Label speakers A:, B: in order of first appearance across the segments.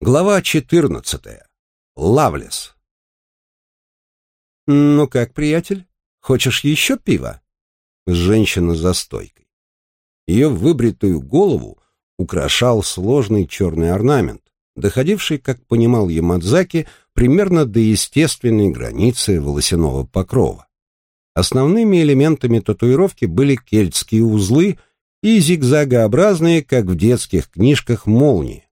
A: Глава 14. Лавлес. «Ну как, приятель, хочешь еще пива?» Женщина за стойкой. Ее выбритую голову украшал сложный черный орнамент, доходивший, как понимал Ямадзаки, примерно до естественной границы волосяного покрова. Основными элементами татуировки были кельтские узлы и зигзагообразные, как в детских книжках, молнии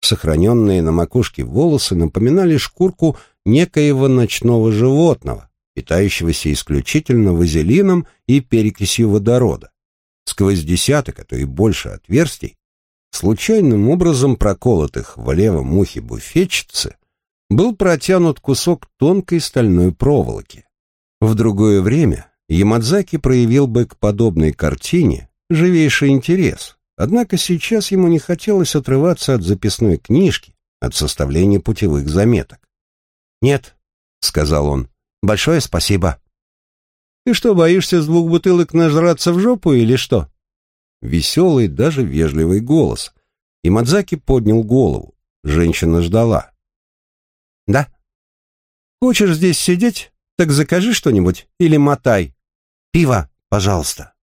A: Сохраненные на макушке волосы напоминали шкурку некоего ночного животного, питающегося исключительно вазелином и перекисью водорода. Сквозь десяток, а то и больше отверстий, случайным образом проколотых в левом ухе буфетчицы, был протянут кусок тонкой стальной проволоки. В другое время Ямадзаки проявил бы к подобной картине живейший интерес, Однако сейчас ему не хотелось отрываться от записной книжки, от составления путевых заметок. «Нет», — сказал он, — «большое спасибо». «Ты что, боишься с двух бутылок нажраться в жопу или что?» Веселый, даже вежливый голос. И Мадзаки поднял голову. Женщина ждала. «Да?» «Хочешь здесь сидеть? Так закажи что-нибудь или мотай. Пиво, пожалуйста».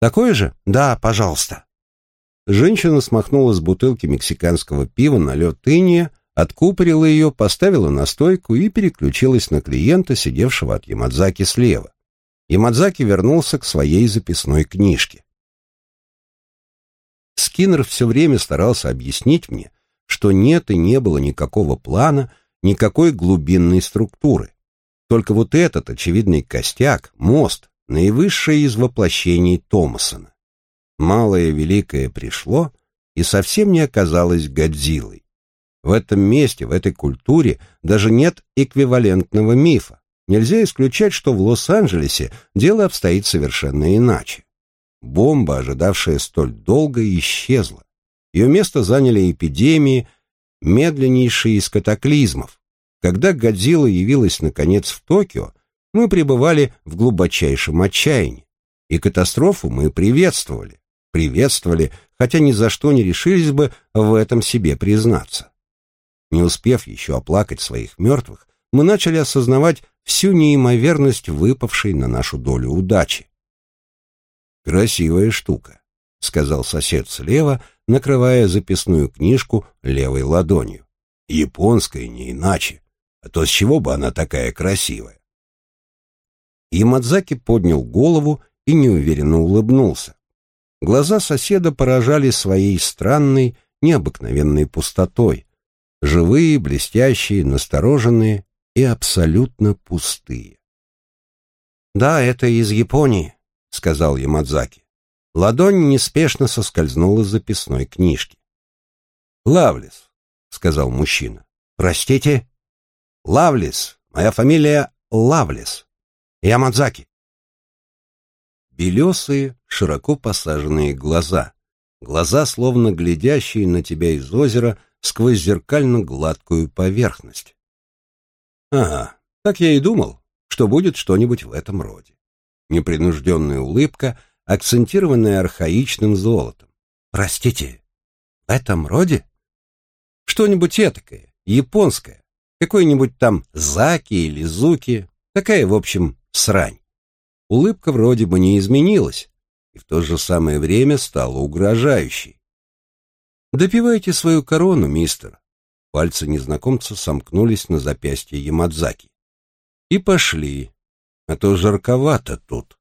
A: «Такое же? Да, пожалуйста». Женщина смахнула с бутылки мексиканского пива налет иния, откупорила ее, поставила на стойку и переключилась на клиента, сидевшего от Ямадзаки слева. Ямадзаки вернулся к своей записной книжке. Скиннер все время старался объяснить мне, что нет и не было никакого плана, никакой глубинной структуры. Только вот этот очевидный костяк, мост, наивысшее из воплощений Томасона малое великое пришло и совсем не оказалось Годзиллой. В этом месте, в этой культуре даже нет эквивалентного мифа. Нельзя исключать, что в Лос-Анджелесе дело обстоит совершенно иначе. Бомба, ожидавшая столь долго, исчезла. Ее место заняли эпидемии, медленнейшие из катаклизмов. Когда Годзилла явилась наконец в Токио, мы пребывали в глубочайшем отчаянии. И катастрофу мы приветствовали приветствовали, хотя ни за что не решились бы в этом себе признаться. Не успев еще оплакать своих мертвых, мы начали осознавать всю неимоверность выпавшей на нашу долю удачи. «Красивая штука», — сказал сосед слева, накрывая записную книжку левой ладонью. «Японская не иначе. А то с чего бы она такая красивая?» Ямадзаки поднял голову и неуверенно улыбнулся. Глаза соседа поражали своей странной, необыкновенной пустотой. Живые, блестящие, настороженные и абсолютно пустые. «Да, это из Японии», — сказал Ямадзаки. Ладонь неспешно соскользнула с записной книжки. «Лавлес», — сказал мужчина. «Простите?» «Лавлес. Моя фамилия Лавлес. Ямадзаки». Белесые, широко посаженные глаза. Глаза, словно глядящие на тебя из озера сквозь зеркально-гладкую поверхность. Ага, так я и думал, что будет что-нибудь в этом роде. Непринужденная улыбка, акцентированная архаичным золотом. Простите, в этом роде? Что-нибудь этакое, японское, какой-нибудь там заки или зуки, такая, в общем, срань. Улыбка вроде бы не изменилась, и в то же самое время стала угрожающей. «Допивайте свою корону, мистер». Пальцы незнакомца сомкнулись на запястье Ямадзаки. «И пошли, а то жарковато тут».